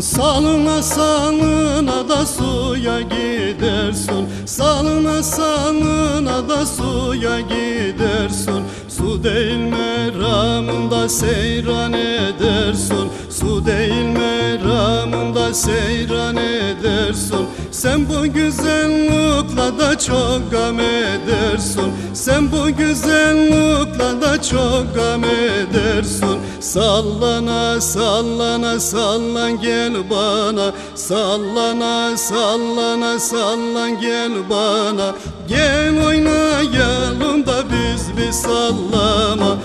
Salına salına da suya gidersin Salına salına da suya gidersin Su değil meramında seyran edersin Su değil meramında seyran edersin Sen bu güzellikle da çok gam edersin Sen bu güzellikle da çok gam edersin Sallana sallana sallan gel bana. Sallana sallana sallan gel bana. Gel oynayalım da biz bir sallama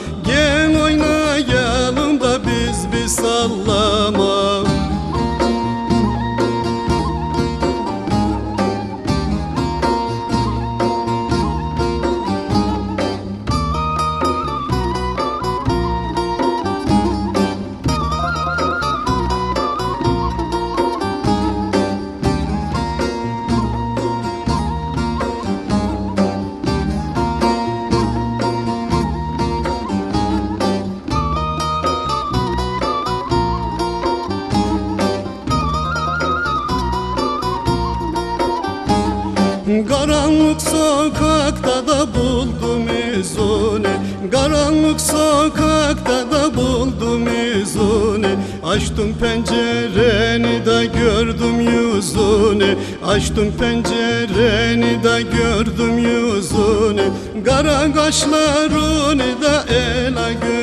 Karanlık sokakta da buldum izini Karanlık sokakta da buldum izini Açtım pencereni de gördüm yüzünü Açtım pencereni de gördüm yüzünü Kara kaşlarını da ela gözünü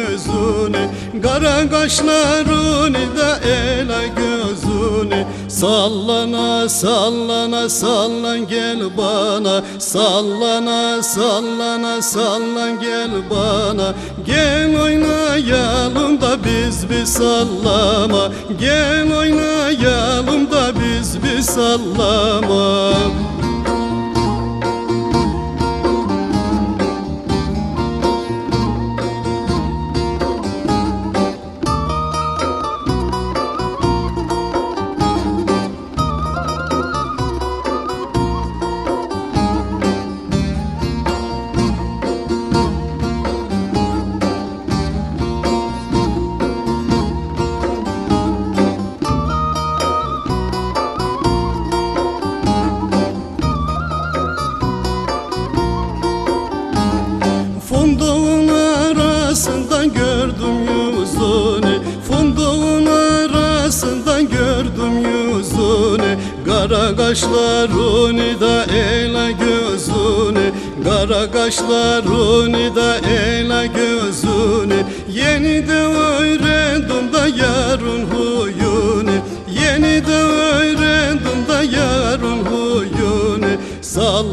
Kara kaşlarını da ela gözünü. Sallana sallana sallan gel bana. Sallana sallana sallan gel bana. Gel oynayalım da biz bir sallama. Gel oynayalım da biz bir sallama arasından gördüm yüzünü. Funduğun arasından gördüm yüzünü. Kara kaşlarını da ela gözünü. Kara kaşlarını da ela gözünü. Yeni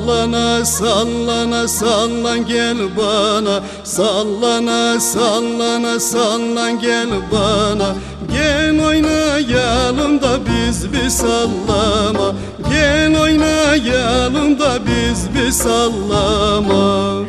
Sallana sallana sallan gel bana. Sallana sallana sallan gel bana. Gel oynayalım da biz bir sallama. Gel oynayalım da biz bir sallama